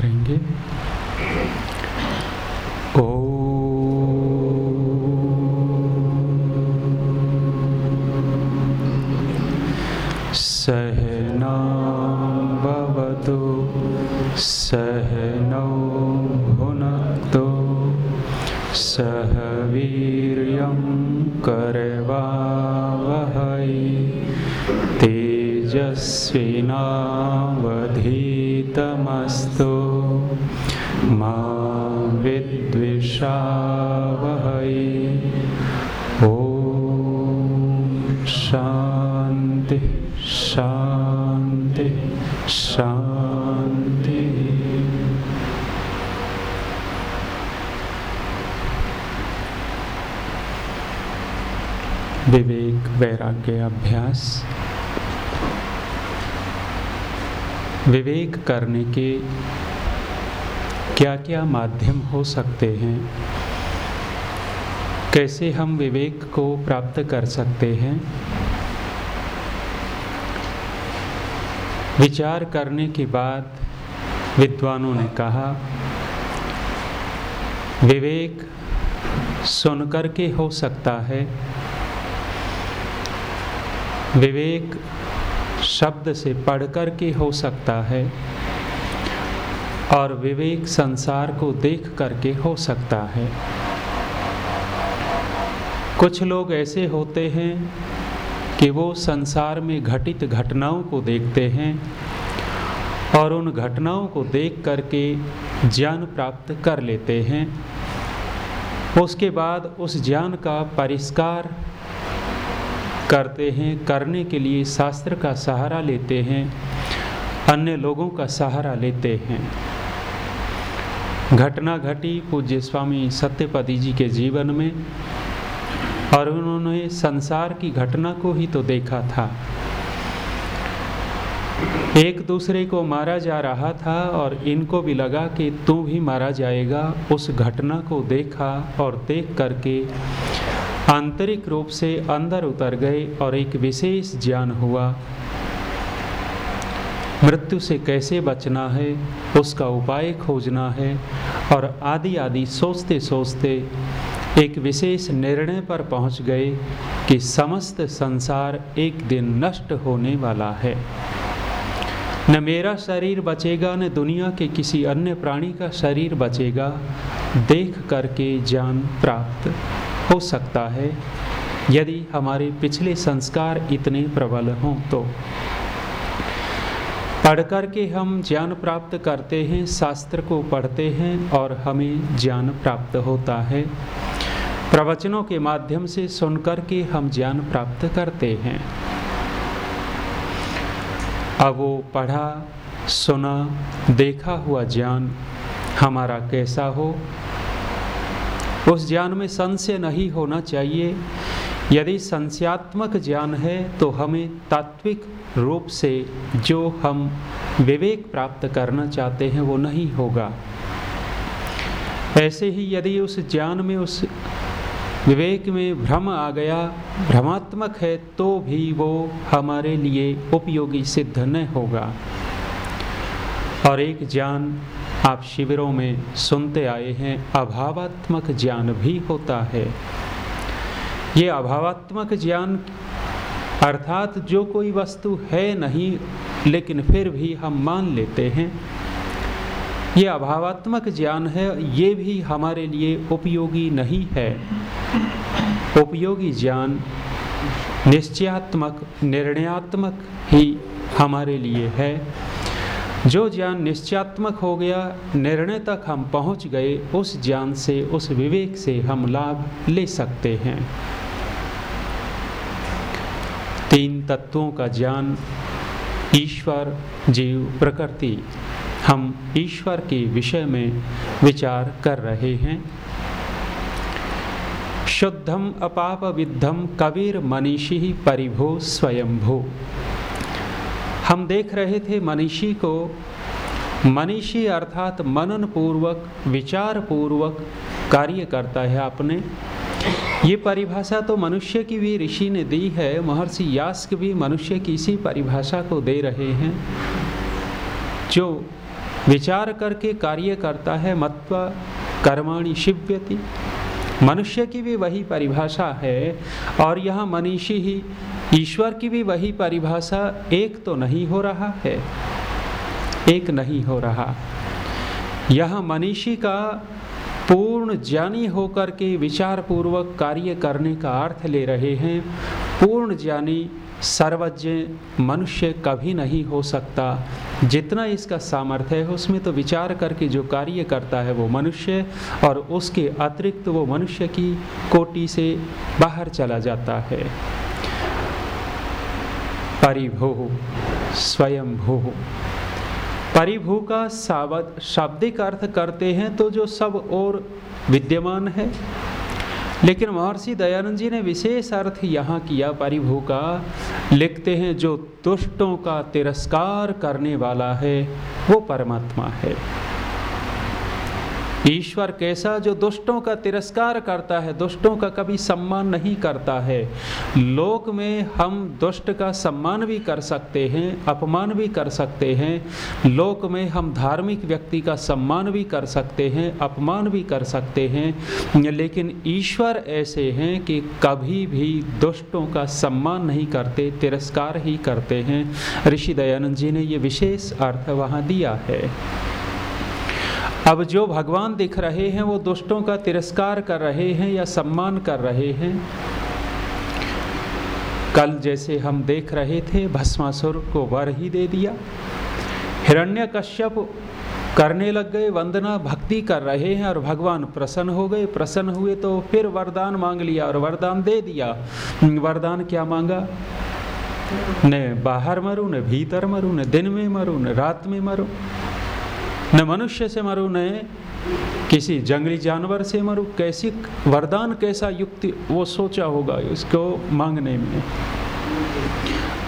करेंगे। ओ। सहना सहनावतु सहनौ भुनक्तु सह वीर्यं करवावहै तेजस्विनावधीतमस्तु। वैराग्य अभ्यास विवेक करने के क्या क्या माध्यम हो सकते हैं? कैसे हम विवेक को प्राप्त कर सकते हैं? विचार करने के बाद विद्वानों ने कहा, विवेक सुनकर के हो सकता है। विवेक शब्द से पढ़कर के हो सकता है और विवेक संसार को देख करके हो सकता है। कुछ लोग ऐसे होते हैं कि वो संसार में घटित घटनाओं को देखते हैं और उन घटनाओं को देख करके ज्ञान प्राप्त कर लेते हैं। उसके बाद उस ज्ञान का परिष्कार करते हैं, करने के लिए शास्त्र का सहारा लेते हैं, अन्य लोगों का सहारा लेते हैं। घटना घटी पूज्य स्वामी सत्यपति जी के जीवन में और उन्होंने संसार की घटना को ही तो देखा था। एक दूसरे को मारा जा रहा था और इनको भी लगा कि तू भी मारा जाएगा, उस घटना को देखा और देख करके आंतरिक रूप से अंदर उतर गए और एक विशेष ज्ञान हुआ। मृत्यु से कैसे बचना है, उसका उपाय खोजना है और आदि आदि सोचते सोचते एक विशेष निर्णय पर पहुँच गए कि समस्त संसार एक दिन नष्ट होने वाला है। न मेरा शरीर बचेगा, न दुनिया के किसी अन्य प्राणी का शरीर बचेगा, देख करके ज्ञान प्राप्त हो सकता है यदि हमारे पिछले संस्कार इतने प्रबल हों तो। पढ़ कर के हम ज्ञान प्राप्त करते हैं, शास्त्र को पढ़ते हैं और हमें ज्ञान प्राप्त होता है। प्रवचनों के माध्यम से सुनकर के हम ज्ञान प्राप्त करते हैं। अब वो पढ़ा, सुना, देखा हुआ ज्ञान हमारा कैसा हो? उस ज्ञान में संशय नहीं होना चाहिए। यदि संशयात्मक ज्ञान है तो हमें तात्विक रूप से जो हम विवेक प्राप्त करना चाहते हैं, वो नहीं होगा। ऐसे ही यदि उस ज्ञान में, उस विवेक में भ्रम आ गया, भ्रमात्मक है तो भी वो हमारे लिए उपयोगी सिद्ध न होगा। और एक ज्ञान आप शिविरों में सुनते आए हैं, अभावात्मक ज्ञान भी होता है। ये अभावात्मक ज्ञान अर्थात जो कोई वस्तु है नहीं, लेकिन फिर भी हम मान लेते हैं। ये अभावात्मक ज्ञान है, ये भी हमारे लिए उपयोगी नहीं है। उपयोगी ज्ञान निश्चयात्मक, निर्णयात्मक ही हमारे लिए है। जो ज्ञान निश्चयात्मक हो गया, निर्णय तक हम पहुँच गए, उस ज्ञान से, उस विवेक से हम लाभ ले सकते हैं। तीन तत्वों का ज्ञान, ईश्वर, जीव, प्रकृति। हम ईश्वर के विषय में विचार कर रहे हैं। शुद्धम अपाप विद्धम कबीर मनीषी परिभो स्वयंभो। हम देख रहे थे मनीषी को। मनीषी अर्थात मनन पूर्वक विचार पूर्वक कार्य करता है अपने। ये परिभाषा तो मनुष्य की भी ऋषि ने दी है, महर्षि यास्क भी मनुष्य की इसी परिभाषा को दे रहे हैं। जो विचार करके कार्य करता है, मत्वा कर्माणी शिव्यति। मनुष्य की भी वही परिभाषा है और यह मनीषी ही ईश्वर की भी वही परिभाषा एक तो नहीं हो रहा है, एक नहीं हो रहा। यह मनीषी का पूर्ण ज्ञानी होकर के विचार पूर्वक कार्य करने का अर्थ ले रहे हैं। पूर्ण ज्ञानी सर्वज्ञ मनुष्य कभी नहीं हो सकता। जितना इसका सामर्थ्य है, उसमें तो विचार करके जो कार्य करता है वो मनुष्य, और उसके अतिरिक्त वो मनुष्य की कोटि से बाहर चला जाता है। परिभो स्वयं भू परिभू का शाब्दिक अर्थ करते हैं तो जो सब और विद्यमान है। लेकिन महर्षि दयानंद जी ने विशेष अर्थ यहाँ किया परिभू का। लिखते हैं, जो दुष्टों का तिरस्कार करने वाला है, वो परमात्मा है। ईश्वर कैसा जो दुष्टों का तिरस्कार करता है, दुष्टों का कभी सम्मान नहीं करता है। लोक में हम दुष्ट का सम्मान भी कर सकते हैं, अपमान भी कर सकते हैं। लोक में हम धार्मिक व्यक्ति का सम्मान भी कर सकते हैं, अपमान भी कर सकते हैं। लेकिन ईश्वर ऐसे हैं कि कभी भी दुष्टों का सम्मान नहीं करते, तिरस्कार ही करते हैं। ऋषि दयानंद जी ने ये विशेष अर्थ वहाँ दिया है। अब जो भगवान दिख रहे हैं, वो दुष्टों का तिरस्कार कर रहे हैं या सम्मान कर रहे हैं? कल जैसे हम देख रहे थे, भस्मासुर को वर ही दे दिया। हिरण्य कश्यप करने लग गए, वंदना भक्ति कर रहे हैं और भगवान प्रसन्न हो गए। प्रसन्न हुए तो फिर वरदान मांग लिया और वरदान दे दिया। वरदान क्या मांगा? न बाहर मरू, न भीतर मरू, न दिन में मरू, न रात में मरू। न मनुष्य से मरू, न किसी जंगली जानवर से मरू। कैसी वरदान, कैसा युक्ति, वो सोचा होगा, इसको मांगने में।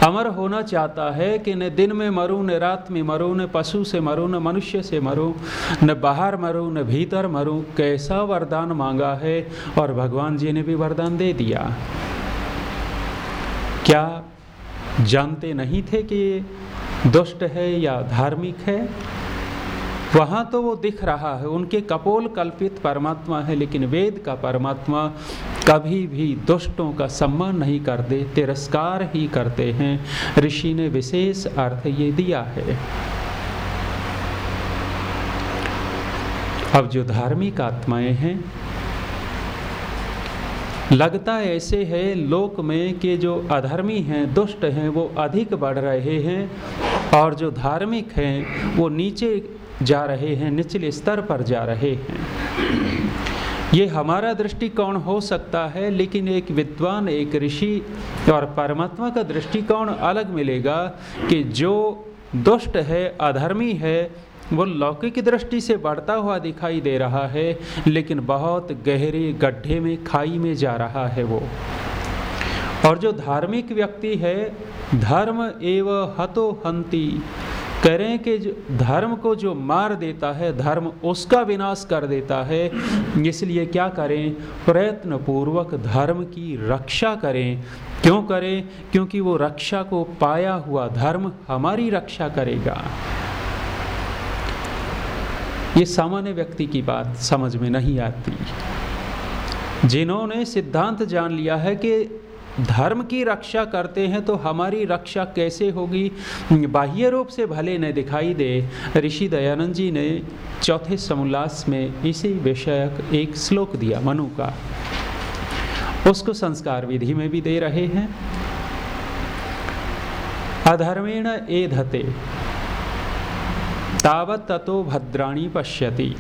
अमर होना चाहता है कि न दिन में मरूं, न रात में मरूं, न पशु से मरूं, न मनुष्य से मरूं, न बाहर मरूं, न भीतर मरूं। कैसा वरदान मांगा है, और भगवान जी ने भी वरदान दे दिया। क्या जानते नहीं थे कि दुष्ट है या धार्मिक है? वहाँ तो वो दिख रहा है, उनके कपोल कल्पित परमात्मा है, लेकिन वेद का परमात्मा कभी भी दुष्टों का सम्मान नहीं करते, तिरस्कार ही करते हैं। ऋषि ने विशेष अर्थ ये दिया है। अब जो धार्मिक आत्माएँ हैं, लगता ऐसे है, लोक में कि जो अधर्मी हैं, दुष्ट हैं, वो अधिक बढ़ रहे हैं, और जो धार्मिक हैं, वो नीचे जा रहे हैं, निचले स्तर पर जा रहे हैं। ये हमारा दृष्टिकोण हो सकता है, लेकिन एक विद्वान, एक ऋषि और परमात्मा का दृष्टिकोण अलग मिलेगा कि जो दुष्ट है, अधर्मी है, वो लौकिक दृष्टि से बढ़ता हुआ दिखाई दे रहा है, लेकिन बहुत गहरे गड्ढे में, खाई में जा रहा है वो। और जो धार्मिक व्यक्ति है, धर्म एवं हतो हंती करें कि जो धर्म को जो मार देता है, धर्म उसका विनाश कर देता है, इसलिए क्या करें? प्रयत्न पूर्वक धर्म की रक्षा करें। क्यों करें? क्योंकि वो रक्षा को पाया हुआ धर्म हमारी रक्षा करेगा। ये सामान्य व्यक्ति की बात समझ में नहीं आती। जिन्होंने सिद्धांत जान लिया है कि धर्म की रक्षा करते हैं तो हमारी रक्षा कैसे होगी? बाह्य रूप से भले न दिखाई दे, ऋषि दयानंद जी ने चौथे समोल्लास में इसी विषयक एक श्लोक दिया, मनु का। उसको संस्कार विधि में भी दे रहे हैं। अधर्मेण ए धते तावत ततो भद्राणी पश्यति।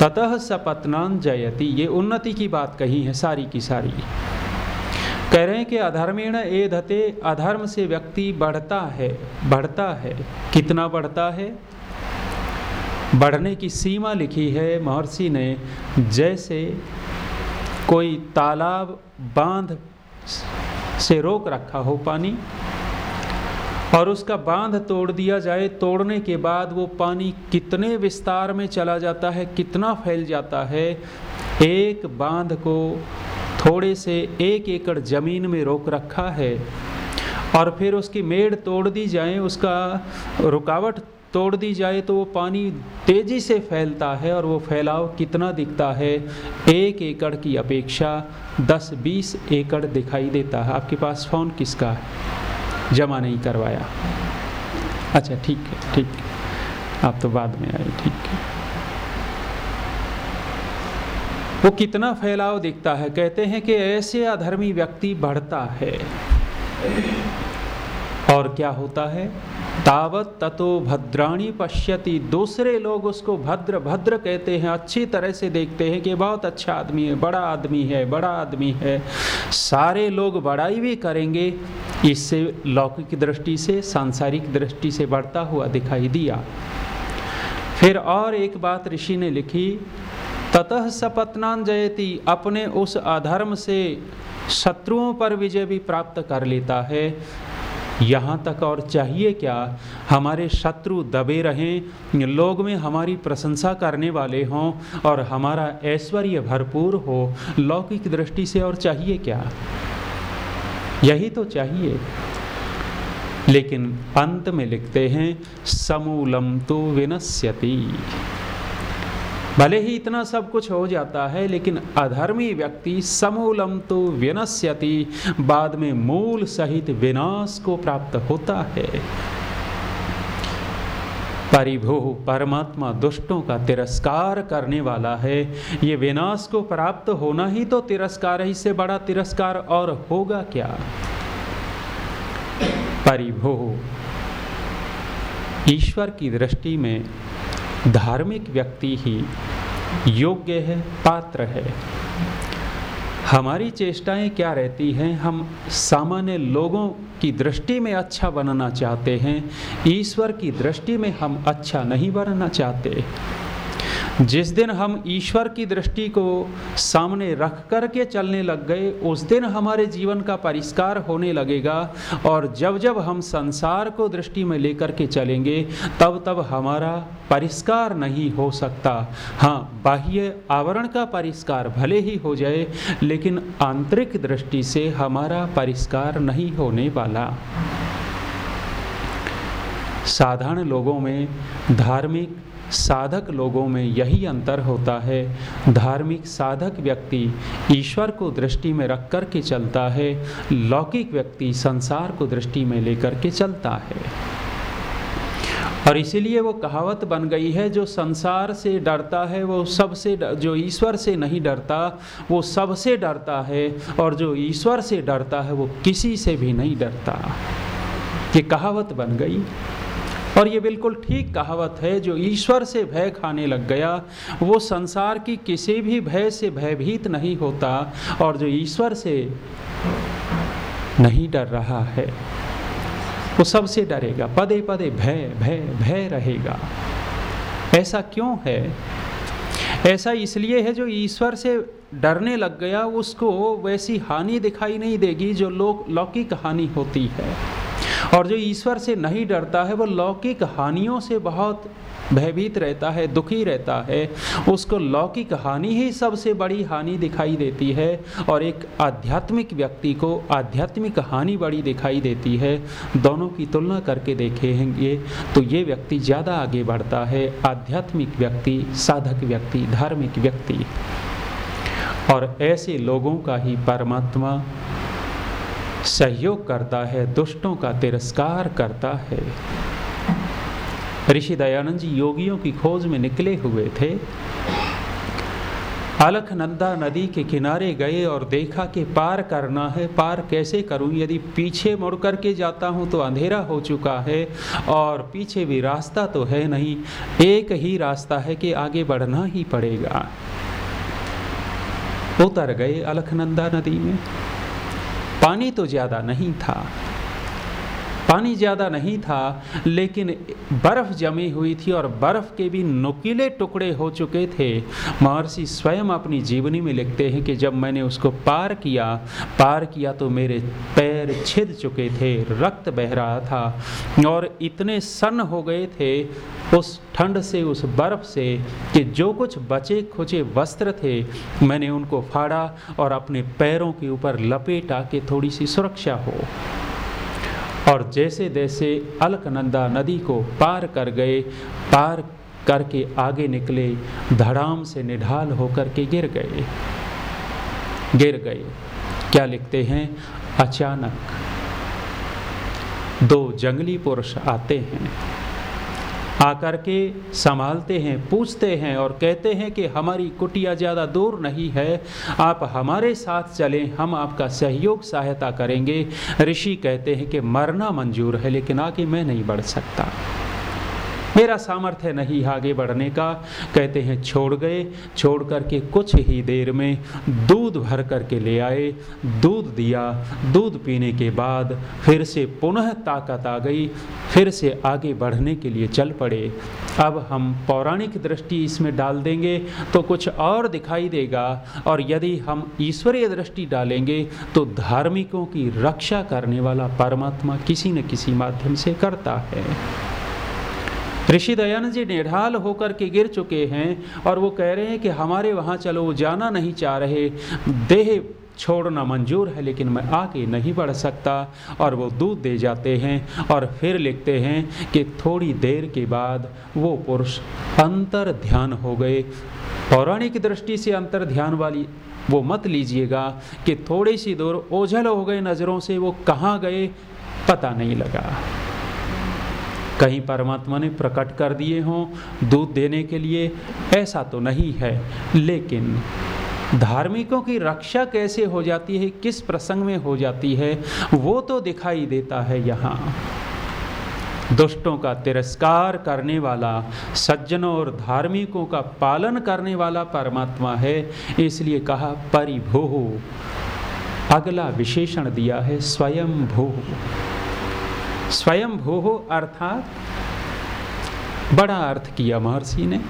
ततः सपत्नान जयति। ये उन्नति की बात कही है, सारी की सारी। कह रहे हैं कि अधर्मेण ए धते, अधर्म से व्यक्ति बढ़ता है बढ़ता है। कितना बढ़ता है? बढ़ने की सीमा लिखी है महर्षि ने, जैसे कोई तालाब बाँध से रोक रखा हो पानी, और उसका बाँध तोड़ दिया जाए, तोड़ने के बाद वो पानी कितने विस्तार में चला जाता है, कितना फैल जाता है, एक बाँध को थोड़े से एक एकड़ ज़मीन में रोक रखा है और फिर उसकी मेड़ तोड़ दी जाए, उसका रुकावट तोड़ दी जाए तो वो पानी तेज़ी से फैलता है और वो फैलाव कितना दिखता है? एक एकड़ की अपेक्षा 10-20 एकड़ दिखाई देता है। आपके पास फ़ोन किसका है? जमा नहीं करवाया। अच्छा ठीक है ठीक है। आप तो बाद में आए, ठीक है। वो कितना फैलाव दिखता है? कहते हैं कि ऐसे अधर्मी व्यक्ति बढ़ता है। और क्या होता है? तावत ततो भद्राणी पश्यति। दूसरे लोग उसको भद्र भद्र कहते हैं। अच्छी तरह से देखते हैं कि बहुत अच्छा आदमी है, बड़ा आदमी है, बड़ा आदमी है। सारे लोग बड़ाई भी करेंगे। इससे लौकिक दृष्टि से, सांसारिक दृष्टि से बढ़ता हुआ दिखाई दिया। फिर और एक बात ऋषि ने लिखी ततः सपत्नान जयती, अपने उस अधर्म से शत्रुओं पर विजय भी प्राप्त कर लेता है। यहाँ तक और चाहिए क्या? हमारे शत्रु दबे रहें, लोग में हमारी प्रशंसा करने वाले हों और हमारा ऐश्वर्य भरपूर हो। लौकिक दृष्टि से और चाहिए क्या? यही तो चाहिए। लेकिन अंत में लिखते हैं, समूलम तो विनश्यति। भले ही इतना सब कुछ हो जाता है, लेकिन अधर्मी व्यक्ति समूलम तो विनश्यति, बाद में मूल सहित विनाश को प्राप्त होता है। परिभो परमात्मा दुष्टों का तिरस्कार करने वाला है। ये विनाश को प्राप्त होना ही तो तिरस्कार ही से बड़ा तिरस्कार और होगा क्या? परिभो, ईश्वर की दृष्टि में धार्मिक व्यक्ति ही योग्य है, पात्र है। हमारी चेष्टाएँ क्या रहती हैं? हम सामान्य लोगों की दृष्टि में अच्छा बनना चाहते हैं, ईश्वर की दृष्टि में हम अच्छा नहीं बनना चाहते। जिस दिन हम ईश्वर की दृष्टि को सामने रख कर के चलने लग गए, उस दिन हमारे जीवन का परिष्कार होने लगेगा। और जब जब हम संसार को दृष्टि में लेकर के चलेंगे, तब तब हमारा परिष्कार नहीं हो सकता। हाँ बाह्य आवरण का परिष्कार भले ही हो जाए, लेकिन आंतरिक दृष्टि से हमारा परिष्कार नहीं होने वाला। साधारण लोगों में धार्मिक साधक लोगों में यही अंतर होता है। धार्मिक साधक व्यक्ति ईश्वर को दृष्टि में रख कर के चलता है। लौकिक व्यक्ति संसार को दृष्टि में लेकर के चलता है। और इसीलिए वो कहावत बन गई है, जो संसार से डरता है, वो सबसे जो ईश्वर से नहीं डरता, वो सबसे डरता है। और जो ईश्वर से डरता है, वो किसी से भी नहीं डरता। ये कहावत बन गई। और ये बिल्कुल ठीक कहावत है, जो ईश्वर से भय खाने लग गया, वो संसार की किसी भी भय से भयभीत नहीं होता और जो ईश्वर से नहीं डर रहा है, वो सबसे डरेगा। पदे पदे भय भय भय रहेगा। ऐसा क्यों है? ऐसा इसलिए है, जो ईश्वर से डरने लग गया, उसको वैसी हानि दिखाई नहीं देगी, जो लोक, लौकिक हानि होती है। और जो ईश्वर से नहीं डरता है, वो लौकिक हानियों से बहुत भयभीत रहता है, दुखी रहता है। उसको लौकिक हानि ही सबसे बड़ी हानि दिखाई देती है और एक आध्यात्मिक व्यक्ति को आध्यात्मिक हानि बड़ी दिखाई देती है। दोनों की तुलना करके देखेंगे तो ये व्यक्ति ज़्यादा आगे बढ़ता है। आध्यात्मिक व्यक्ति, साधक व्यक्ति, धार्मिक व्यक्ति। और ऐसे लोगों का ही परमात्मा सहयोग करता है, दुष्टों का तिरस्कार करता है। ऋषि दयानंद जी योगियों की खोज में निकले हुए थे। अलखनंदा नदी के किनारे गए और देखा कि पार करना है, पार कैसे करूँ? यदि पीछे मुड़ कर के जाता हूँ तो अंधेरा हो चुका है और पीछे भी रास्ता तो है नहीं, एक ही रास्ता है कि आगे बढ़ना ही पड़ेगा। उतर गए अलखनंदा नदी में। पानी तो ज़्यादा नहीं था। पानी ज़्यादा नहीं था, लेकिन बर्फ़ जमी हुई थी और बर्फ़ के भी नुकीले टुकड़े हो चुके थे। महर्षि स्वयं अपनी जीवनी में लिखते हैं कि जब मैंने उसको पार किया पार किया तो मेरे पैर छिद चुके थे, रक्त बह रहा था और इतने सन्न हो गए थे उस ठंड से, उस बर्फ़ से कि जो कुछ बचे खुचे वस्त्र थे, मैंने उनको फाड़ा और अपने पैरों के ऊपर लपेटा के थोड़ी सी सुरक्षा हो। और जैसे जैसे अलकनंदा नदी को पार कर गए, पार करके आगे निकले, धड़ाम से निढाल होकर के गिर गए। गिर गए। क्या लिखते हैं? अचानक। दो जंगली पुरुष आते हैं। आकर के संभालते हैं, पूछते हैं और कहते हैं कि हमारी कुटिया ज़्यादा दूर नहीं है। आप हमारे साथ चलें, हम आपका सहयोग, सहायता करेंगे। ऋषि कहते हैं कि मरना मंजूर है, लेकिन आगे मैं नहीं बढ़ सकता। मेरा सामर्थ्य नहीं आगे बढ़ने का। कहते हैं, छोड़ गए। छोड़ करके कुछ ही देर में दूध भर करके ले आए। दूध दिया। दूध पीने के बाद फिर से पुनः ताकत आ गई। फिर से आगे बढ़ने के लिए चल पड़े। अब हम पौराणिक दृष्टि इसमें डाल देंगे तो कुछ और दिखाई देगा। और यदि हम ईश्वरीय दृष्टि डालेंगे तो धार्मिकों की रक्षा करने वाला परमात्मा किसी न किसी माध्यम से करता है। ऋषि दयानंद जी निढाल होकर के गिर चुके हैं और वो कह रहे हैं कि हमारे वहाँ चलो, जाना नहीं चाह रहे। देह छोड़ना मंजूर है, लेकिन मैं आगे नहीं बढ़ सकता। और वो दूध दे जाते हैं और फिर लिखते हैं कि थोड़ी देर के बाद वो पुरुष अंतर ध्यान हो गए। पौराणिक दृष्टि से अंतर ध्यान वाली वो मत लीजिएगा कि थोड़ी सी दूर ओझल हो गए नज़रों से, वो कहाँ गए पता नहीं लगा। कहीं परमात्मा ने प्रकट कर दिए हों, दूध देने के लिए, ऐसा तो नहीं है। लेकिन धार्मिकों की रक्षा कैसे हो जाती है, किस प्रसंग में हो जाती है, वो तो दिखाई देता है यहाँ। दुष्टों का तिरस्कार करने वाला, सज्जनों और धार्मिकों का पालन करने वाला परमात्मा है। इसलिए कहा, परिभो। अगला विशेषण दिया है स्वयं भू स्वयं भू अर्थात, बड़ा अर्थ किया महर्षि ने।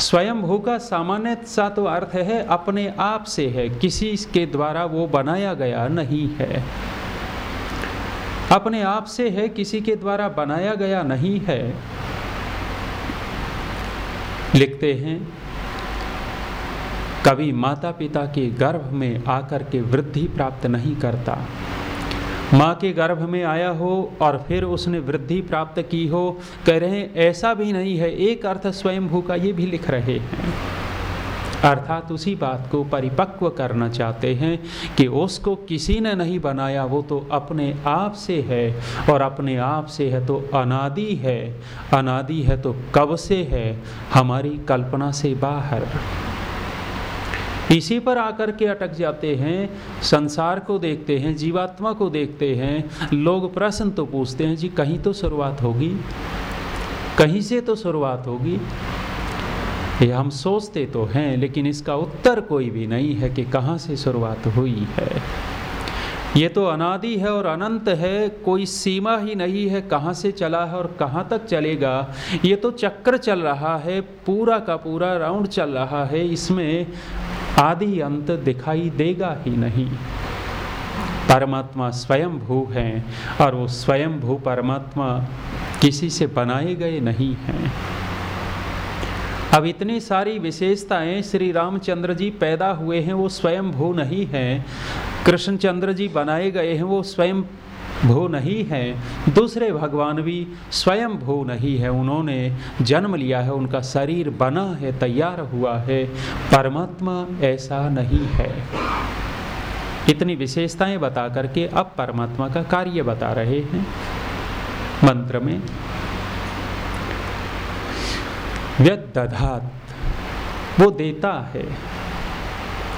स्वयं भू का सामान्य सा तो अर्थ है, अपने आप से है, किसी के द्वारा वो बनाया गया नहीं है। अपने आप से है, किसी के द्वारा बनाया गया नहीं है। लिखते हैं, कभी माता पिता के गर्भ में आकर के वृद्धि प्राप्त नहीं करता। माँ के गर्भ में आया हो और फिर उसने वृद्धि प्राप्त की हो, कह रहे हैं, ऐसा भी नहीं है, एक अर्थ स्वयंभू का ये भी लिख रहे हैं। अर्थात उसी बात को परिपक्व करना चाहते हैं कि उसको किसी ने नहीं बनाया, वो तो अपने आप से है और अपने आप से है तो अनादि है। अनादि है तो कब से है? हमारी कल्पना से बाहर। इसी पर आकर के अटक जाते हैं, संसार को देखते हैं, जीवात्मा को देखते हैं। लोग प्रश्न तो पूछते हैं, जी, कहीं तो शुरुआत होगी? कहीं से तो शुरुआत होगी? ये हम सोचते तो हैं, लेकिन इसका उत्तर कोई भी नहीं है कि कहाँ से शुरुआत हुई है। ये तो अनादि है और अनंत है, कोई सीमा ही नहीं है कहाँ से चला है और कहाँ तक चलेगा। ये तो चक्र चल रहा है, पूरा का पूरा राउंड चल रहा है। इसमें आदि अंत दिखाई देगा ही नहीं। परमात्मा स्वयं भू हैं और वो स्वयं भू परमात्मा किसी से बनाए गए नहीं हैं। अब इतनी सारी विशेषताएँ श्री रामचंद्र जी पैदा हुए हैं, वो स्वयं भू नहीं हैं। कृष्णचंद्र जी बनाए गए हैं, वो स्वयं भू नहीं है, दूसरे भगवान भी स्वयं भू नहीं है। उन्होंने जन्म लिया है, उनका शरीर बना है, तैयार हुआ है। परमात्मा ऐसा नहीं है। इतनी विशेषताएँ बता करके अब परमात्मा का कार्य बता रहे हैं। मंत्र में, व्यदधात, वो देता है।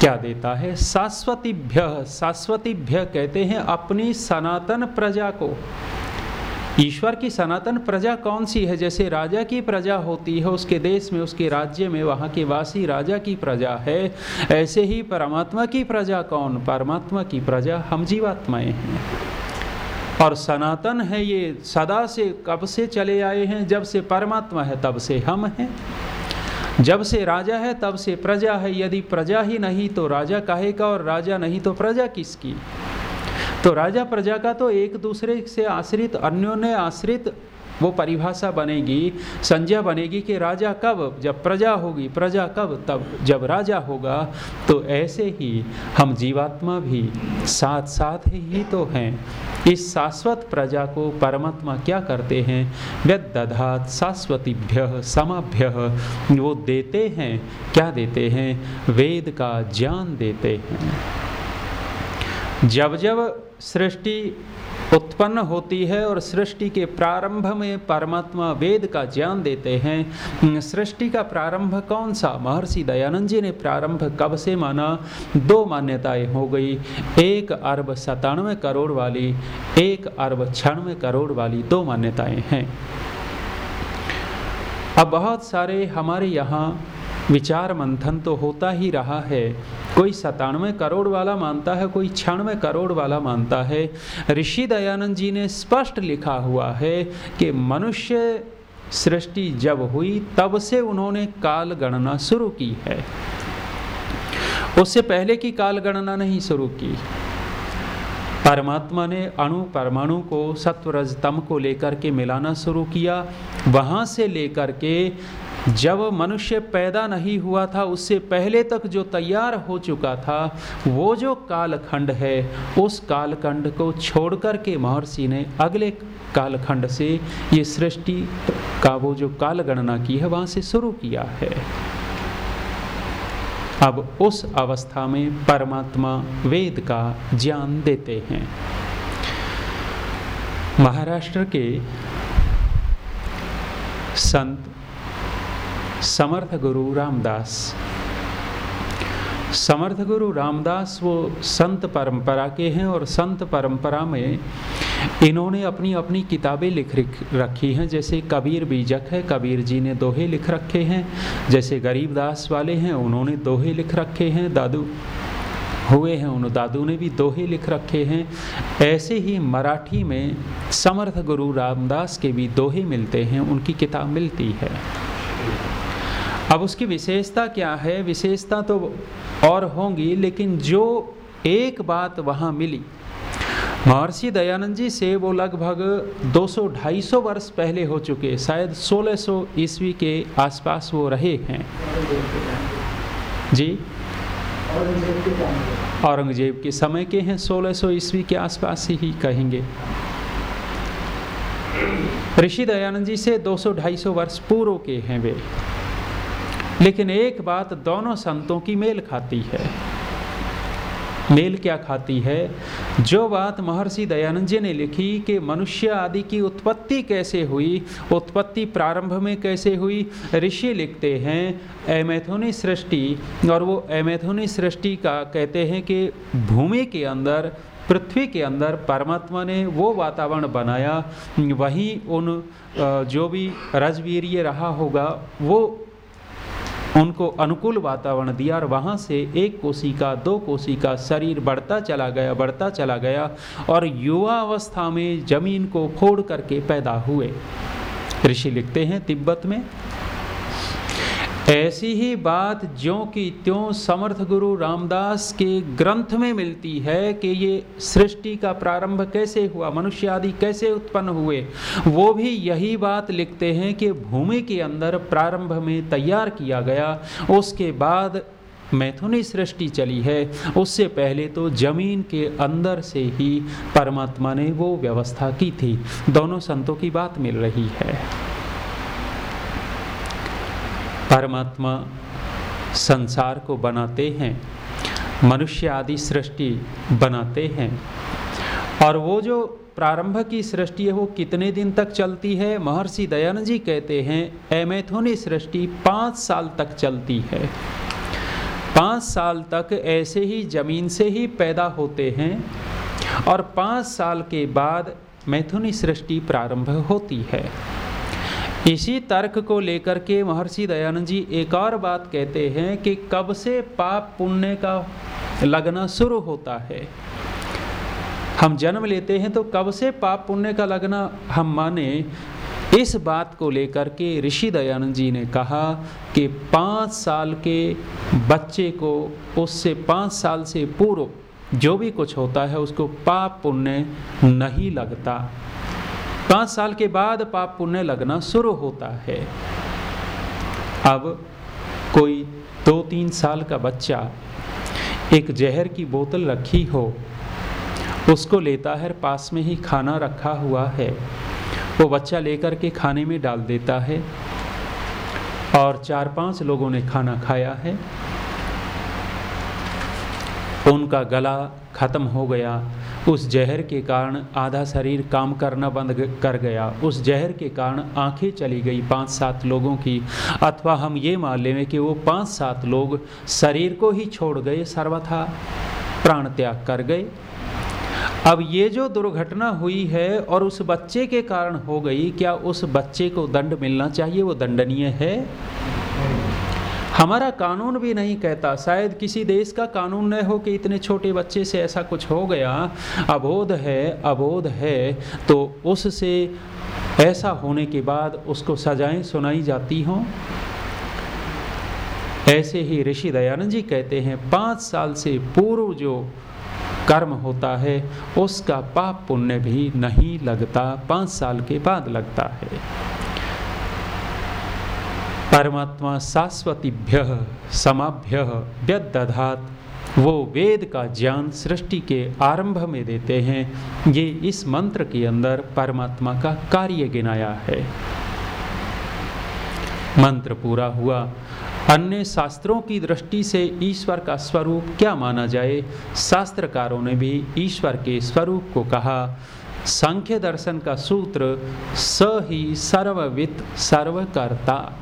क्या देता है? शाश्वतीभ्य। शाश्वतीभ्य कहते हैं अपनी सनातन प्रजा को। ईश्वर की सनातन प्रजा कौन सी है? जैसे राजा की प्रजा होती है, उसके देश में, उसके राज्य में, वहाँ के वासी राजा की प्रजा है। ऐसे ही परमात्मा की प्रजा कौन? परमात्मा की प्रजा हम जीवात्माएँ हैं। और सनातन है ये, सदा से कब से चले आए हैं? जब से परमात्मा है, तब से हम हैं। जब से राजा है, तब से प्रजा है। यदि प्रजा ही नहीं तो राजा काहे का और राजा नहीं तो प्रजा किसकी? तो राजा प्रजा का तो एक दूसरे से आश्रित अन्योन्य आश्रित वो परिभाषा बनेगी, संज्ञा बनेगी कि राजा कब, जब प्रजा होगी, प्रजा कब, तब जब राजा होगा तो ऐसे ही हम जीवात्मा भी साथ साथ ही तो हैं। इस शाश्वत प्रजा को परमात्मा क्या करते हैं? व्यदधात शाश्वतीभ्य, समाभ्य, वो देते हैं, क्या देते हैं? वेद का ज्ञान देते हैं। जब जब सृष्टि उत्पन्न होती है और सृष्टि के प्रारंभ में परमात्मा वेद का ज्ञान देते हैं। सृष्टि का प्रारंभ कौन सा? महर्षि दयानंद जी ने प्रारंभ कब से माना? दो मान्यताएँ हो गई। एक अरब सतानवे करोड़ वाली, एक अरब छियानवे करोड़ वाली दो मान्यताएँ हैं। अब बहुत सारे हमारे यहाँ विचार मंथन तो होता ही रहा है। कोई सतानवे करोड़ वाला मानता है, कोई छियानवे करोड़ वाला मानता है। ऋषि दयानंद जी ने स्पष्ट लिखा हुआ है कि मनुष्य सृष्टि जब हुई, तब से उन्होंने काल गणना शुरू की है। उससे पहले की काल गणना नहीं शुरू की। परमात्मा ने अणु परमाणु को सत्व रज तम को लेकर के मिलाना शुरू किया। वहाँ से लेकर के जब मनुष्य पैदा नहीं हुआ था, उससे पहले तक जो तैयार हो चुका था, वो जो कालखंड है, उस कालखंड को छोड़कर के महर्षि ने अगले कालखंड से ये सृष्टि का वो जो काल गणना की है, वहाँ से शुरू किया है। अब उस अवस्था में परमात्मा वेद का ज्ञान देते हैं। महाराष्ट्र के संत समर्थ गुरु रामदास समर्थ गुरु रामदास वो संत परंपरा के हैं और संत परंपरा में इन्होंने अपनी अपनी किताबें लिख रखी हैं। जैसे कबीर बीजक है, कबीर जी ने दोहे लिख रखे हैं। जैसे गरीबदास वाले हैं, उन्होंने दोहे लिख रखे हैं। दादू हुए हैं, उन दादू ने भी दोहे लिख रखे हैं। ऐसे ही मराठी में समर्थ गुरु रामदास के भी दोहे मिलते हैं, उनकी किताब मिलती है। अब उसकी विशेषता क्या है? विशेषता तो और होंगी, लेकिन जो एक बात वहाँ मिली। महर्षि दयानंद जी से वो लगभग 200-250 वर्ष पहले हो चुके, शायद 1600 ईस्वी के आसपास वो रहे हैं। जी? औरंगज़ेब के समय के हैं 1600 ईस्वी के आसपास ही कहेंगे। ऋषि दयानंद जी से 200-250 वर्ष पूर्व के हैं वे। लेकिन एक बात दोनों संतों की मेल खाती है। मेल क्या खाती है? जो बात महर्षि दयानंद जी ने लिखी कि मनुष्य आदि की उत्पत्ति कैसे हुई, उत्पत्ति प्रारंभ में कैसे हुई, ऋषि लिखते हैं एमेथोनी सृष्टि, और वो एमेथोनी सृष्टि का कहते हैं कि भूमि के अंदर, पृथ्वी के अंदर परमात्मा ने वो वातावरण बनाया। वहीं उन जो भी रजवीर रहा होगा, वो उनको अनुकूल वातावरण दिया और वहाँ से एक कोशिका दो कोशिका शरीर बढ़ता चला गया, बढ़ता चला गया और युवा अवस्था में ज़मीन को फोड़ करके पैदा हुए। ऋषि लिखते हैं तिब्बत में ऐसी ही बात ज्यो की त्यों समर्थ गुरु रामदास के ग्रंथ में मिलती है कि ये सृष्टि का प्रारंभ कैसे हुआ मनुष्य आदि कैसे उत्पन्न हुए, वो भी यही बात लिखते हैं कि भूमि के अंदर प्रारंभ में तैयार किया गया, उसके बाद मैथुनी सृष्टि चली है, उससे पहले तो ज़मीन के अंदर से ही परमात्मा ने वो व्यवस्था की थी। दोनों संतों की बात मिल रही है। परमात्मा संसार को बनाते हैं, मनुष्य आदि सृष्टि बनाते हैं। और वो जो प्रारंभ की सृष्टि है, वो कितने दिन तक चलती है? महर्षि दयानंद जी कहते हैं एमेथोनी सृष्टि पाँच साल तक चलती है। पाँच साल तक ऐसे ही ज़मीन से ही पैदा होते हैं और पाँच साल के बाद मैथुनी सृष्टि प्रारंभ होती है। इसी तर्क को लेकर के महर्षि दयानंद जी एक और बात कहते हैं कि कब से पाप पुण्य का लगना शुरू होता है। हम जन्म लेते हैं तो कब से पाप पुण्य का लगना हम माने? इस बात को लेकर के ऋषि दयानंद जी ने कहा कि पाँच साल के बच्चे को उससे पाँच साल से पूर्व जो भी कुछ होता है उसको पाप पुण्य नहीं लगता। पाँच साल के बाद पाप पुण्य लगना शुरू होता है। अब कोई दो तीन साल का बच्चा एक जहर की बोतल रखी हो, उसको लेता है, पास में ही खाना रखा हुआ है। वो बच्चा लेकर के खाने में डाल देता है और चार पाँच लोगों ने खाना खाया है। उनका गला ख़त्म हो गया उस जहर के कारण आधा शरीर काम करना बंद कर गया। उस जहर के कारण आँखें चली गई पाँच सात लोगों की। अथवा हम ये मान लें कि वो पाँच सात लोग शरीर को ही छोड़ गए, सर्वथा प्राण त्याग कर गए। अब ये जो दुर्घटना हुई है और उस बच्चे के कारण हो गई, क्या उस बच्चे को दंड मिलना चाहिए? वो दंडनीय है? हमारा कानून भी नहीं कहता। शायद किसी देश का कानून न हो कि इतने छोटे बच्चे से ऐसा कुछ हो गया। अबोध है अबोध है तो उससे ऐसा होने के बाद उसको सजाएँ सुनाई जाती हों। ऐसे ही ऋषि दयानंद जी कहते हैं, पाँच साल से पूर्व जो कर्म होता है, उसका पाप पुण्य भी नहीं लगता। पाँच साल के बाद लगता है। परमात्मा शाश्वतीभ्य, समाभ्य व्यदधात। वो वेद का ज्ञान सृष्टि के आरंभ में देते हैं। ये इस मंत्र के अंदर परमात्मा का कार्य गिनाया है। मंत्र पूरा हुआ। अन्य शास्त्रों की दृष्टि से ईश्वर का स्वरूप क्या माना जाए? शास्त्रकारों ने भी ईश्वर के स्वरूप को कहा। सांख्य दर्शन का सूत्र, स ही सर्ववित, सर्वकर्ता।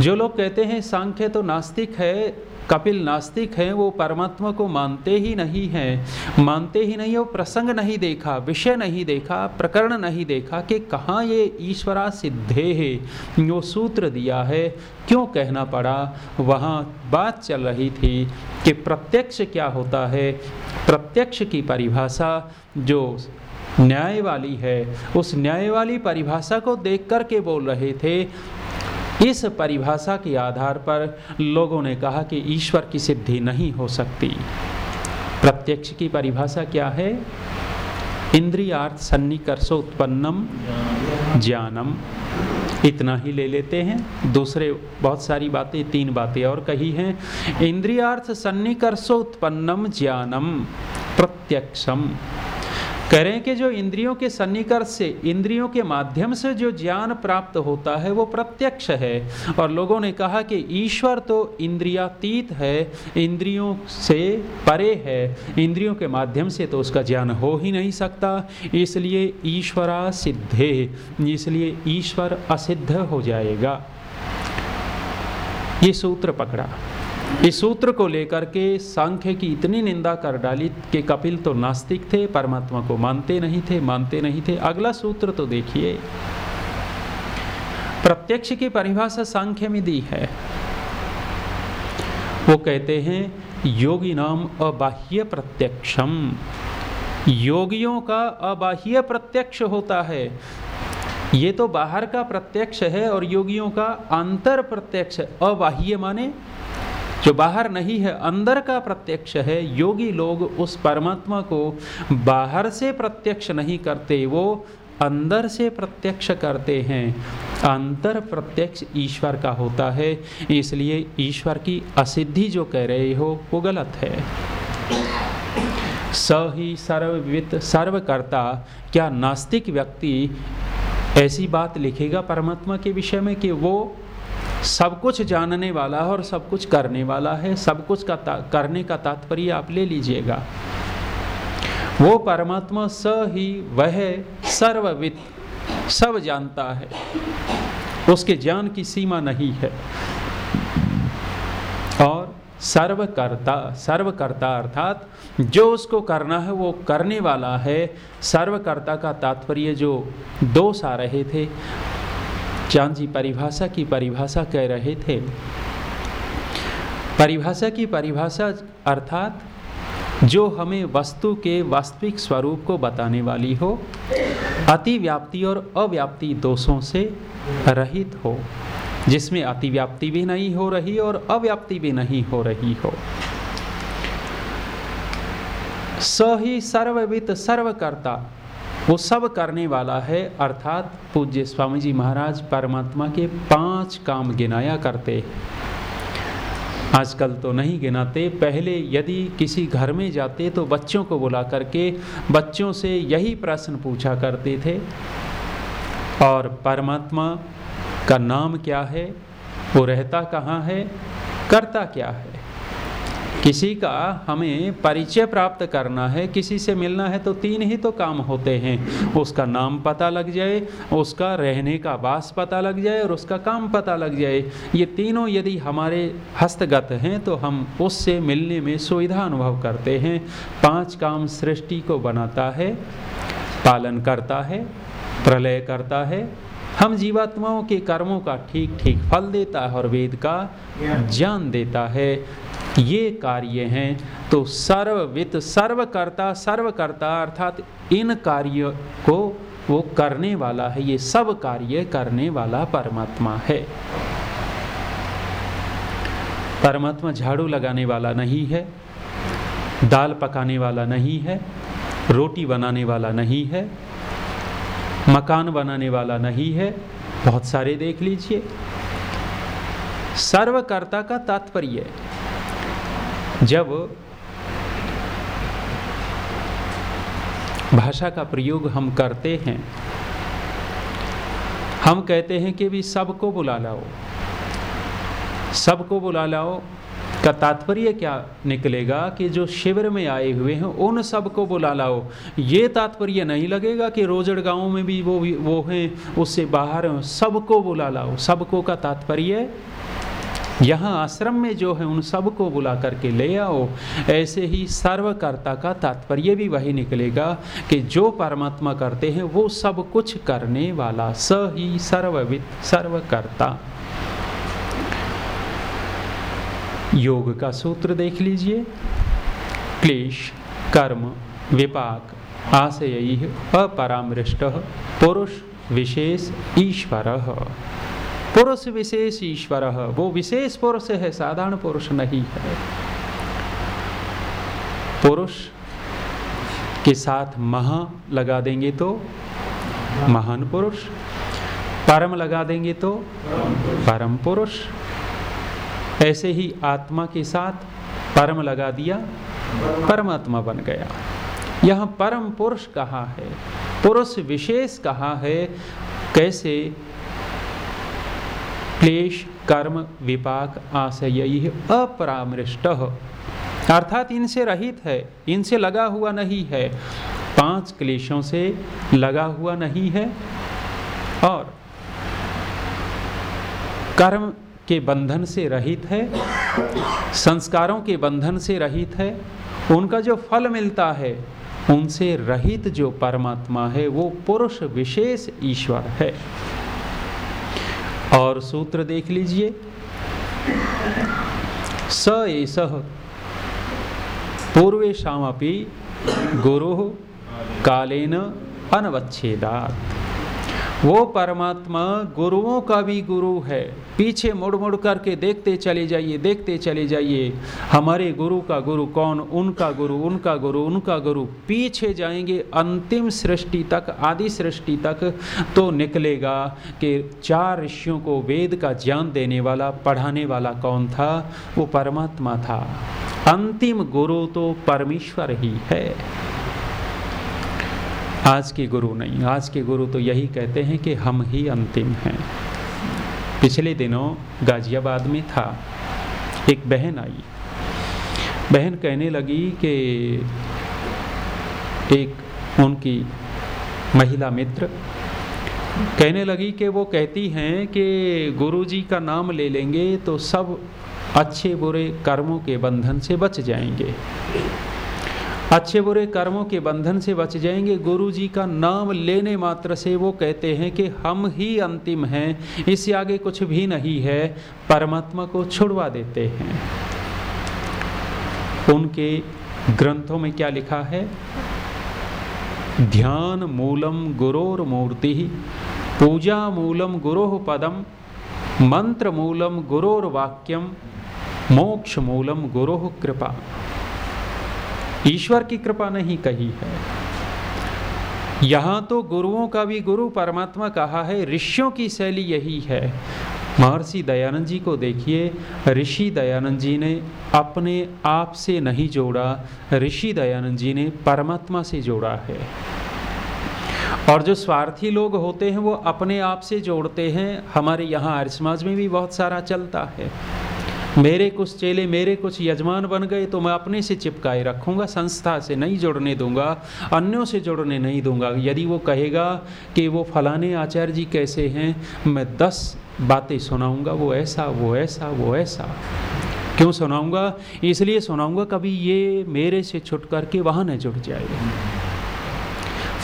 जो लोग कहते हैं सांख्य तो नास्तिक है, कपिल नास्तिक है, वो परमात्मा को मानते ही नहीं हैं। मानते ही नहीं, वो प्रसंग नहीं देखा, विषय नहीं देखा, प्रकरण नहीं देखा कि कहाँ ये ईश्वरा सिद्धे है। जो सूत्र दिया है, क्यों कहना पड़ा? वहाँ बात चल रही थी कि प्रत्यक्ष क्या होता है। प्रत्यक्ष की परिभाषा जो न्याय वाली है, उस न्याय वाली परिभाषा को देख कर के बोल रहे थे इस परिभाषा के आधार पर लोगों ने कहा कि ईश्वर की सिद्धि नहीं हो सकती। प्रत्यक्ष की परिभाषा क्या है? इंद्रियार्थ सन्निकर्षोत्पन्नम ज्ञानम। इतना ही ले लेते हैं। दूसरे बहुत सारी बातें, तीन बातें और कही हैं। इंद्रियार्थ सन्निकर्षोत्पन्नम ज्ञानम प्रत्यक्षम। कह रहे हैं कि जो इंद्रियों के सन्निकर्ष से, इंद्रियों के माध्यम से जो ज्ञान प्राप्त होता है, वो प्रत्यक्ष है। और लोगों ने कहा कि ईश्वर तो इंद्रियातीत है, इंद्रियों से परे है, इंद्रियों के माध्यम से तो उसका ज्ञान हो ही नहीं सकता। इसलिए ईश्वरा सिद्धे, इसलिए ईश्वर असिद्ध हो जाएगा। ये सूत्र पकड़ा। इस सूत्र को लेकर के सांख्य की इतनी निंदा कर डाली कि कपिल तो नास्तिक थे, परमात्मा को मानते नहीं थे, मानते नहीं थे। अगला सूत्र तो देखिए। प्रत्यक्ष की परिभाषा सांख्य में दी है। वो कहते हैं, योगी नाम अबाह्य प्रत्यक्षम। योगियों का अबाह्य प्रत्यक्ष होता है। ये तो बाहर का प्रत्यक्ष है और योगियों का अंतर प्रत्यक्ष। अबाह्य माने जो बाहर नहीं है, अंदर का प्रत्यक्ष है, योगी लोग उस परमात्मा को बाहर से प्रत्यक्ष नहीं करते, वो अंदर से प्रत्यक्ष करते हैं। अंतर प्रत्यक्ष ईश्वर का होता है, इसलिए ईश्वर की असिद्धि जो कह रहे हो, वो गलत है। स ही सर्ववित, सर्वकर्ता, क्या नास्तिक व्यक्ति ऐसी बात लिखेगा परमात्मा के विषय में कि वो सब कुछ जानने वाला है और सब कुछ करने वाला है। सब कुछ का करने का तात्पर्य आप ले लीजिएगा। वो परमात्मा स ही वह सर्ववित सब जानता है। उसके ज्ञान की सीमा नहीं है। और सर्वकर्ता सर्वकर्ता अर्थात जो उसको करना है वो करने वाला है। सर्वकर्ता का तात्पर्य जो दोष आ रहे थे चाँद जी परिभाषा की परिभाषा कह रहे थे। परिभाषा की परिभाषा अर्थात जो हमें वस्तु के वास्तविक स्वरूप को बताने वाली हो, अतिव्याप्ति और अव्याप्ति दोषों से रहित हो, जिसमें अतिव्याप्ति भी नहीं हो रही और अव्याप्ति भी नहीं हो रही हो। स ही सर्ववित सर्वकर्ता वो सब करने वाला है, अर्थात पूज्य स्वामी जी महाराज परमात्मा के पाँच काम गिनाया करते। आजकल तो नहीं गिनाते, पहले यदि किसी घर में जाते तो बच्चों को बुला करके बच्चों से यही प्रश्न पूछा करते थे, और परमात्मा का नाम क्या है? वो रहता कहाँ है? करता क्या है? किसी का हमें परिचय प्राप्त करना है, किसी से मिलना है तो तीन ही तो काम होते हैं। उसका नाम पता लग जाए, उसका रहने का वास पता लग जाए और उसका काम पता लग जाए। ये तीनों यदि हमारे हस्तगत हैं तो हम उससे मिलने में सुविधा अनुभव करते हैं। पाँच काम सृष्टि को बनाता है, पालन करता है, प्रलय करता है। हम जीवात्माओं के कर्मों का ठीक ठीक फल देता है और वेद का ज्ञान देता है। ये कार्य हैं। तो सर्ववित, सर्वकर्ता सर्वकर्ता अर्थात इन कार्य को वो करने वाला है। ये सब कार्य करने वाला परमात्मा है। परमात्मा झाड़ू लगाने वाला नहीं है, दाल पकाने वाला नहीं है, रोटी बनाने वाला नहीं है, मकान बनाने वाला नहीं है। बहुत सारे देख लीजिए। सर्वकर्ता का तात्पर्य जब भाषा का प्रयोग हम करते हैं, हम कहते हैं कि भी सबको बुला लाओ। सबको बुला लाओ का तात्पर्य क्या निकलेगा कि जो शिविर में आए हुए हैं, उन सबको बुला लाओ। ये तात्पर्य नहीं लगेगा कि रोजड़ गाँव में भी वो वो हैं, उससे बाहर सबको बुला लाओ। सबको का तात्पर्य यहाँ आश्रम में जो है उन सबको बुला करके ले आओ। ऐसे ही सर्वकर्ता का तात्पर्य भी वही निकलेगा कि जो परमात्मा करते हैं, वो सब कुछ करने वाला स ही सर्वविद, सर्वकर्ता। योग का सूत्र देख लीजिए। क्लेश, कर्म, विपाक, आशय अपरामृष्ट, पुरुष, विशेष, ईश्वर। पुरुष विशेष ईश्वर, वो विशेष पुरुष है, साधारण पुरुष नहीं है। पुरुष के साथ महा लगा देंगे तो महान पुरुष, परम लगा देंगे तो परम पुरुष। ऐसे ही आत्मा के साथ परम लगा दिया, परमात्मा बन गया। यहाँ परम पुरुष कहा है? पुरुष विशेष कहा है? कैसे क्लेश, कर्म, विपाक, आशय अपरामृष्ट। अर्थात इनसे रहित है, इनसे लगा हुआ नहीं है। पाँच क्लेशों से लगा हुआ नहीं है। और कर्म के बंधन से रहित है, संस्कारों के बंधन से रहित है, उनका जो फल मिलता है, उनसे रहित जो परमात्मा है, वो पुरुष विशेष ईश्वर है। और सूत्र देख लीजिए। स एस पूर्वेशापी गुरु कालेन अनवच्छेदात। वो परमात्मा गुरुओं का भी गुरु है। पीछे मुड़ मुड़ करके देखते चले जाइए, देखते चले जाइए। हमारे गुरु का गुरु कौन? उनका गुरु उनका गुरु उनका गुरु। पीछे जाएँगे अंतिम सृष्टि तक, आदि सृष्टि तक। तो निकलेगा कि चार ऋषियों को वेद का ज्ञान देने वाला, पढ़ाने वाला कौन था? वो परमात्मा था। अंतिम गुरु तो परमेश्वर ही है। आज के गुरु नहीं, आज के गुरु तो यही कहते हैं कि हम ही अंतिम हैं। पिछले दिनों गाजियाबाद में था, एक बहन आई। बहन कहने लगी कि एक उनकी महिला मित्र, कहने लगी कि वो कहती हैं कि गुरुजी का नाम ले लेंगे तो सब अच्छे बुरे कर्मों के बंधन से बच जाएँगे। अच्छे बुरे कर्मों के बंधन से बच जाएँगे। गुरु जी का नाम लेने मात्र से वो कहते हैं कि हम ही अंतिम हैं, इससे आगे कुछ भी नहीं है, परमात्मा को छुड़वा देते हैं। उनके ग्रंथों में क्या लिखा है? ध्यान मूलम गुरोर मूर्ति, पूजा मूलम गुरोह पदम, मंत्र मूलम गुरोर वाक्यम, मोक्ष मूलम गुरोह कृपा। ईश्वर की कृपा नहीं कही है। यहाँ तो गुरुओं का भी गुरु परमात्मा कहा है, ऋषियों की शैली यही है। महर्षि दयानंद जी को देखिए, ऋषि दयानंद जी ने अपने आप से नहीं जोड़ा, ऋषि दयानंद जी ने परमात्मा से जोड़ा है। और जो स्वार्थी लोग होते हैं, वो अपने आप से जोड़ते हैं। हमारे यहाँ आर्य समाज में भी बहुत सारा चलता है। मेरे कुछ चेले मेरे कुछ यजमान बन गए तो मैं अपने से चिपकाए रखूँगा, संस्था से नहीं जुड़ने दूँगा, अन्यों से जुड़ने नहीं दूँगा। यदि वो कहेगा कि वो फलाने आचार्य जी कैसे हैं, मैं दस बातें सुनाऊँगा, वो ऐसा वो ऐसा वो ऐसा। क्यों सुनाऊँगा? इसलिए सुनाऊँगा कभी ये मेरे से छुट करके वहाँ न जुड़ जाए।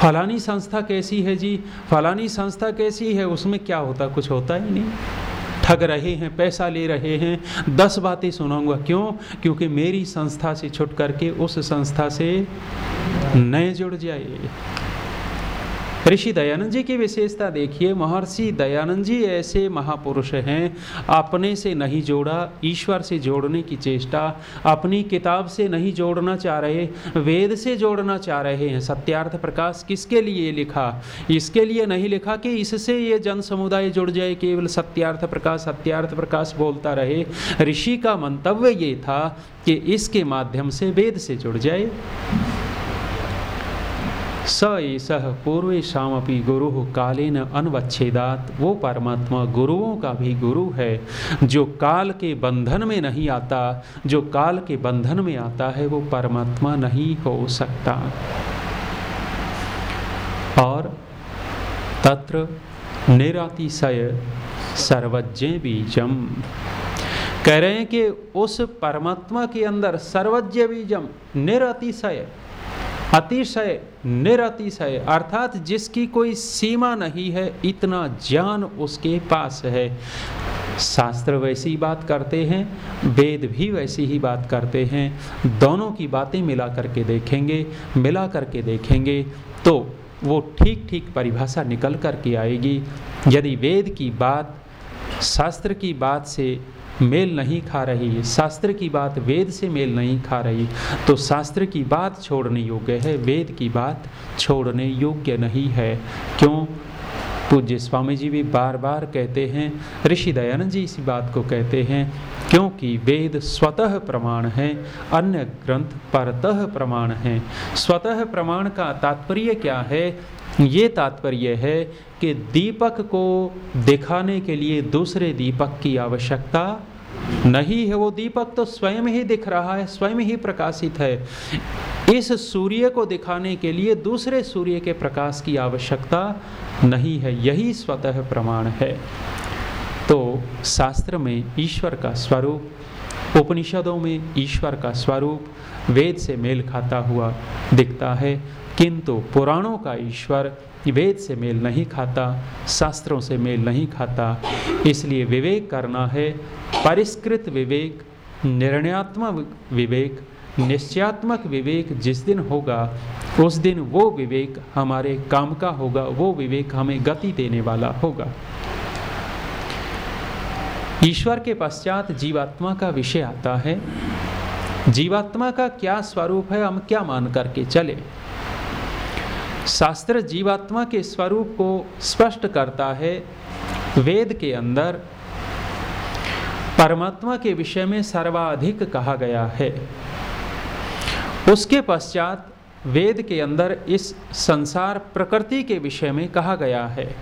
फलानी संस्था कैसी है जी? फलानी संस्था कैसी है? उसमें क्या होता? कुछ होता ही नहीं। ठग रहे हैं, पैसा ले रहे हैं। दस बातें सुनाऊँगा। क्यों? क्योंकि मेरी संस्था से छुट करके उस संस्था से नए जुड़ जाए। ऋषि दयानंद जी की विशेषता देखिए, महर्षि दयानंद जी ऐसे महापुरुष हैं, अपने से नहीं जोड़ा, ईश्वर से जोड़ने की चेष्टा, अपनी किताब से नहीं जोड़ना चाह रहे, वेद से जोड़ना चाह रहे हैं। सत्यार्थ प्रकाश किसके लिए लिखा? इसके लिए नहीं लिखा कि इससे ये जन समुदाय जुड़ जाए, केवल सत्यार्थ प्रकाश सत्यार्थ प्रकाश बोलता रहे। ऋषि का मंतव्य ये था कि इसके माध्यम से वेद से जुड़ जाए। स ऐसा पूर्वेशामपि गुरु कालीन अनवच्छेदात। वो परमात्मा गुरुओं का भी गुरु है, जो काल के बंधन में नहीं आता, जो काल के बंधन में आता है, वो परमात्मा नहीं हो सकता। और तत्र निरातिशय सर्वज्ञ बीजम कह रहे हैं कि उस परमात्मा के अंदर सर्वज्ञ बीजम निरतिशय अतिशय निरतिशय अर्थात जिसकी कोई सीमा नहीं है, इतना ज्ञान उसके पास है। शास्त्र वैसी बात करते हैं, वेद भी वैसी ही बात करते हैं। दोनों की बातें मिला करके देखेंगे, मिला करके देखेंगे तो वो ठीक ठीक परिभाषा निकल करके आएगी। यदि वेद की बात, शास्त्र की बात से मेल नहीं खा रही। शास्त्र की बात वेद से मेल नहीं खा रही। तो शास्त्र की बात छोड़ने योग्य है, वेद की बात छोड़ने योग्य नहीं है। क्यों? पूज्य स्वामी जी भी बार बार कहते हैं, ऋषि दयानंद जी इसी बात को कहते हैं, क्योंकि वेद स्वतः प्रमाण है, अन्य ग्रंथ परतः प्रमाण है। स्वतः प्रमाण का तात्पर्य क्या है? ये तात्पर्य है कि दीपक को दिखाने के लिए दूसरे दीपक की आवश्यकता नहीं है वो दीपक तो स्वयं ही दिख रहा है, स्वयं ही प्रकाशित है। इस सूर्य को दिखाने के लिए दूसरे सूर्य के प्रकाश की आवश्यकता नहीं है, यही स्वतः प्रमाण है। तो शास्त्र में ईश्वर का स्वरूप, उपनिषदों में ईश्वर का स्वरूप, वेद से मेल खाता हुआ दिखता है, किंतु पुराणों का ईश्वर वेद से मेल नहीं खाता, शास्त्रों से मेल नहीं खाता। इसलिए विवेक करना है, परिष्कृत विवेक, निर्णयात्मक विवेक, निश्चयात्मक विवेक जिस दिन होगा, उस दिन वो विवेक हमारे काम का होगा, वो विवेक हमें गति देने वाला होगा। ईश्वर के पश्चात जीवात्मा का विषय आता है। जीवात्मा का क्या स्वरूप है, हम क्या मान करके चले? शास्त्र जीवात्मा के स्वरूप को स्पष्ट करता है वेद के अंदर। परमात्मा के विषय में सर्वाधिक कहा गया है। उसके पश्चात वेद के अंदर इस संसार प्रकृति के विषय में कहा गया है।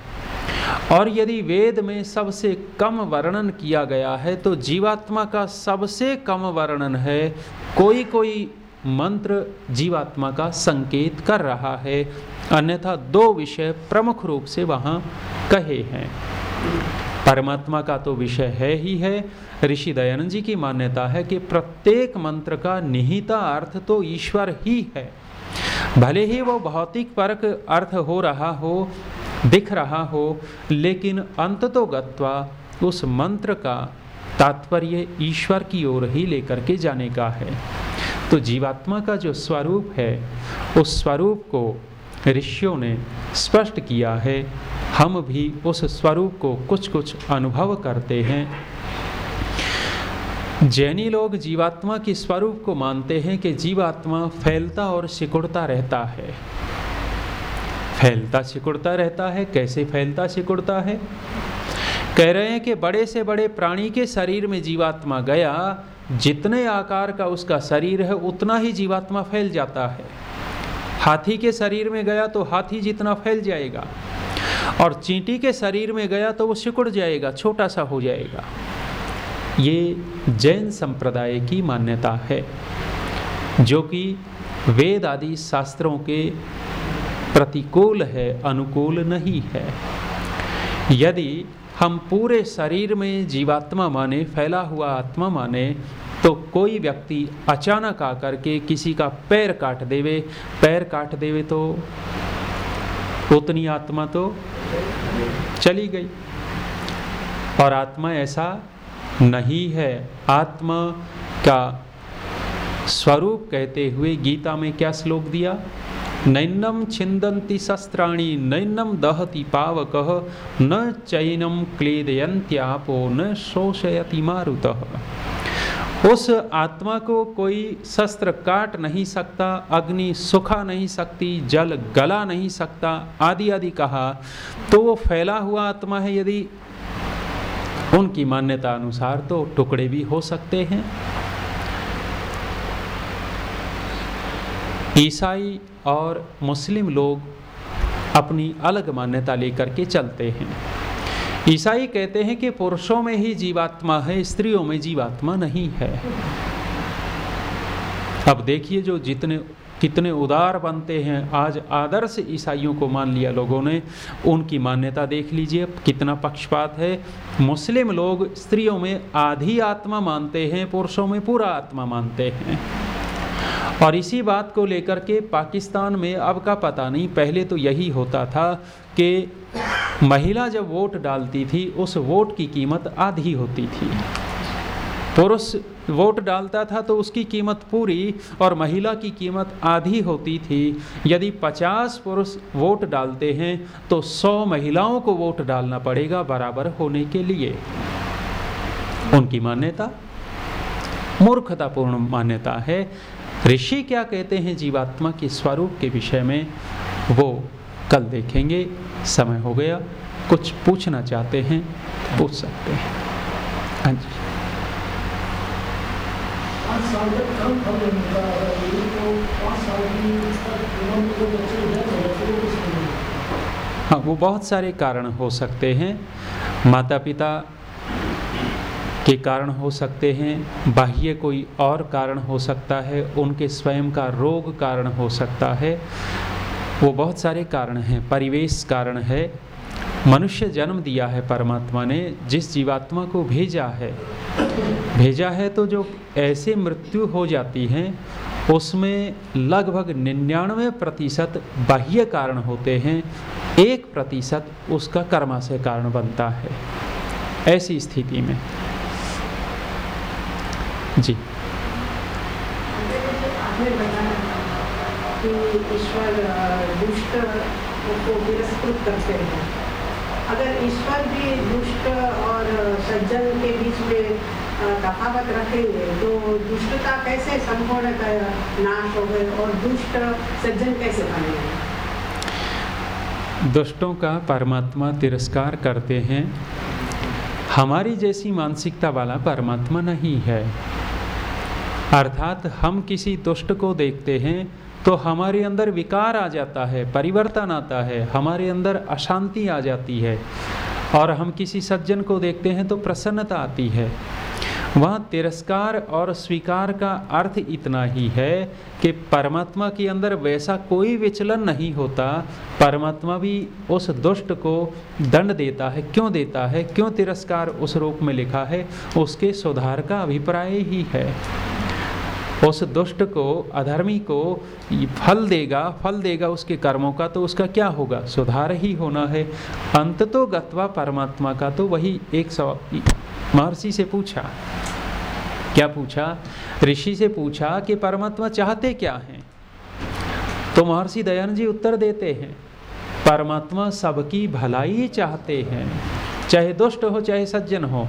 और यदि वेद में सबसे कम वर्णन किया गया है तो जीवात्मा का सबसे कम वर्णन है। कोई कोई मंत्र जीवात्मा का संकेत कर रहा है। अन्यथा दो विषय प्रमुख रूप से वहाँ कहे हैं। परमात्मा का तो विषय है ही है। ऋषि दयानंद जी की मान्यता है कि प्रत्येक मंत्र का निहिता अर्थ तो ईश्वर ही है। भले ही वो भौतिक परक अर्थ हो रहा हो, दिख रहा हो, लेकिन अंत तो गत्वा उस मंत्र का तात्पर्य ईश्वर की ओर ही लेकर के जाने का है। तो जीवात्मा का जो स्वरूप है, उस स्वरूप को ऋषियों ने स्पष्ट किया है, हम भी उस स्वरूप को कुछ कुछ अनुभव करते हैं। जैनी लोग जीवात्मा के स्वरूप को मानते हैं कि जीवात्मा फैलता और सिकुड़ता रहता है। फैलता सिकुड़ता रहता है, कैसे फैलता सिकुड़ता है? कह रहे हैं कि बड़े से बड़े प्राणी के शरीर में जीवात्मा गया, जितने आकार का उसका शरीर है, उतना ही जीवात्मा फैल जाता है। हाथी के शरीर में गया तो हाथी जितना फैल जाएगा और चींटी के शरीर में गया तो वो सिकुड़ जाएगा, छोटा सा हो जाएगा। ये जैन संप्रदाय की मान्यता है, जो कि वेद आदि शास्त्रों के प्रतिकूल है, अनुकूल नहीं है। यदि हम पूरे शरीर में जीवात्मा माने, फैला हुआ आत्मा माने तो कोई व्यक्ति अचानक आकर के किसी का पैर काट देवे, पैर काट देवे तो उतनी आत्मा तो चली गई। और आत्मा ऐसा नहीं है। आत्मा का स्वरूप कहते हुए गीता में क्या श्लोक दिया? नैनम छिंदंती शस्त्राणी, नैनम दहति पावक, न चैनम क्लेदयंत्यापो न शोषयति मारुत। उस आत्मा को कोई शस्त्र काट नहीं सकता, अग्नि सुखा नहीं सकती, जल गला नहीं सकता, आदि आदि कहा तो वो फैला हुआ आत्मा है यदि। उनकी मान्यता अनुसार तो टुकड़े भी हो सकते हैं। ईसाई और मुस्लिम लोग अपनी अलग मान्यता लेकर के चलते हैं। ईसाई कहते हैं कि पुरुषों में ही जीवात्मा है, स्त्रियों में जीवात्मा नहीं है। अब देखिए जो जितने, कितने उदार बनते हैं, आज आदर्श ईसाइयों को मान लिया लोगों ने, उनकी मान्यता देख लीजिए कितना पक्षपात है। मुस्लिम लोग स्त्रियों में आधी आत्मा मानते हैं, पुरुषों में पूरा आत्मा मानते हैं। और इसी बात को लेकर के पाकिस्तान में अब का पता नहीं, पहले तो यही होता था कि महिला जब वोट डालती थी, उस वोट की कीमत आधी होती थी। पुरुष वोट डालता था तो उसकी कीमत पूरी और महिला की कीमत आधी होती थी। यदि 50 पुरुष वोट डालते हैं तो 100 महिलाओं को वोट डालना पड़ेगा बराबर होने के लिए। उनकी मान्यता? मूर्खतापूर्ण मान्यता है। ऋषि क्या कहते हैं जीवात्मा के स्वरूप के विषय में? वो कल देखेंगे समय हो गया। कुछ पूछना चाहते हैं पूछ सकते हैं। हाँ जी। हाँ। वो बहुत सारे कारण हो सकते हैं। माता पिता के कारण हो सकते हैं बाह्य कोई और कारण हो सकता है उनके स्वयं का रोग कारण हो सकता है। वो बहुत सारे कारण हैं, परिवेश कारण है। मनुष्य जन्म दिया है परमात्मा ने, जिस जीवात्मा को भेजा है। भेजा है तो जो ऐसे मृत्यु हो जाती हैं, उसमें लगभग निन्यानवे प्रतिशत बाह्य कारण होते हैं, एक प्रतिशत उसका कर्माशय कारण बनता है। ऐसी स्थिति में। जी। ईश्वर दुष्ट को तिरस्कृत करते हैं अगर ईश्वर भी दुष्ट और सज्जन के बीच में तफावत रखेंगे तो दुष्टता कैसे संपूर्ण नाश हो गए और दुष्ट सज्जन कैसे बनेंगे दुष्टों का परमात्मा तिरस्कार करते हैं हमारी जैसी मानसिकता वाला परमात्मा नहीं है अर्थात हम किसी दुष्ट को देखते हैं तो हमारे अंदर विकार आ जाता है, परिवर्तन आता है, हमारे अंदर अशांति आ जाती है। और हम किसी सज्जन को देखते हैं तो प्रसन्नता आती है। वहाँ तिरस्कार और स्वीकार का अर्थ इतना ही है कि परमात्मा के अंदर वैसा कोई विचलन नहीं होता। परमात्मा भी उस दुष्ट को दंड देता है। क्यों देता है? क्यों तिरस्कार उस रूप में लिखा है? उसके सुधार का अभिप्राय ही है। उस दुष्ट को, अधर्मी को फल देगा फल देगा उसके कर्मों का तो उसका क्या होगा? सुधार ही होना है। अंत तो गत्वा परमात्मा का तो वही एक सौ, महर्षि से पूछा। क्या पूछा? ऋषि से पूछा कि परमात्मा चाहते क्या हैं? तो महर्षि दयान जी उत्तर देते हैं, परमात्मा सबकी भलाई चाहते हैं, चाहे दुष्ट हो, चाहे सज्जन हो।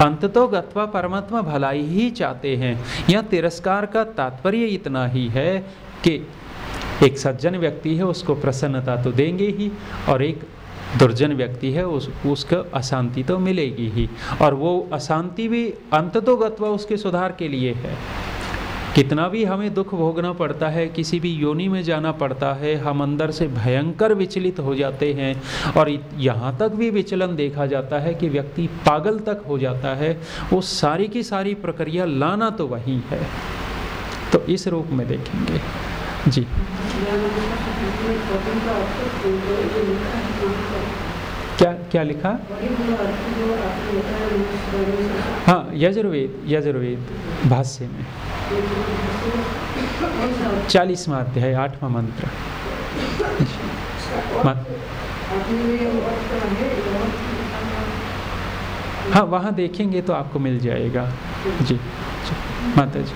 अंत तो गत्वा परमात्मा भलाई ही चाहते हैं। यह तिरस्कार का तात्पर्य इतना ही है कि एक सज्जन व्यक्ति है, उसको प्रसन्नता तो देंगे ही, और एक दुर्जन व्यक्ति है, उस, उसको अशांति तो मिलेगी ही। और वो अशांति भी अंत तो गत्वा उसके सुधार के लिए है। कितना भी हमें दुख भोगना पड़ता है, किसी भी योनि में जाना पड़ता है, हम अंदर से भयंकर विचलित हो जाते हैं और यहाँ तक भी विचलन देखा जाता है कि व्यक्ति पागल तक हो जाता है, वो सारी की सारी प्रक्रिया लाना तो वही है। तो इस रूप में देखेंगे। जी। क्या क्या लिखा? हाँ यजुर्वेद यजुर्वेद भाष्य में। चालीसवा अध्याय आठवां मंत्र। हाँ वहाँ देखेंगे तो आपको मिल जाएगा। जी जी माता जी।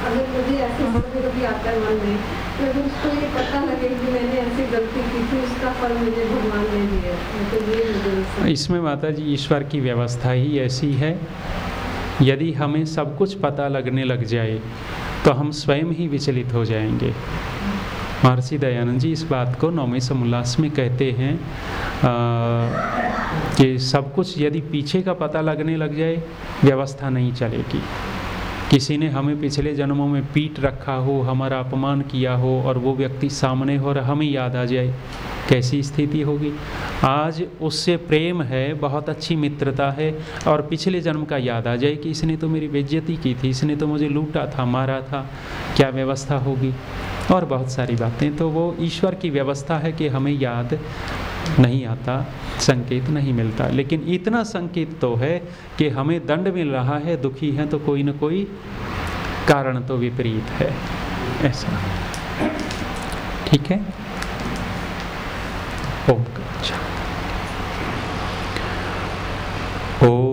अगर मुझे ऐसे कभी आता है मन में तो अगर उसको ये पता लगे कि मैंने ऐसी गलती की थी उसका फल मुझे भगवान ने दिया इसमें माता जी ईश्वर की व्यवस्था ही ऐसी है। यदि हमें सब कुछ पता लगने लग जाए तो हम स्वयं ही विचलित हो जाएँगे। महर्षि दयानंद जी इस बात को नौवें समोल्लास में कहते हैं आ, कि सब कुछ यदि पीछे का पता लगने लग जाए व्यवस्था नहीं चलेगी। किसी ने हमें पिछले जन्मों में पीट रखा हो हमारा अपमान किया हो और वो व्यक्ति सामने हो और हमें याद आ जाए कैसी स्थिति होगी? आज उससे प्रेम है, बहुत अच्छी मित्रता है और पिछले जन्म का याद आ जाए कि इसने तो मेरी बेज्जती की थी, इसने तो मुझे लूटा था, मारा था। क्या व्यवस्था होगी? और बहुत सारी बातें। तो वो ईश्वर की व्यवस्था है कि हमें याद नहीं आता, संकेत नहीं मिलता। लेकिन इतना संकेत तो है कि हमें दंड मिल रहा है, दुखी है तो कोई ना कोई कारण तो विपरीत है। ऐसा। ठीक है? ओम अच्छा ओ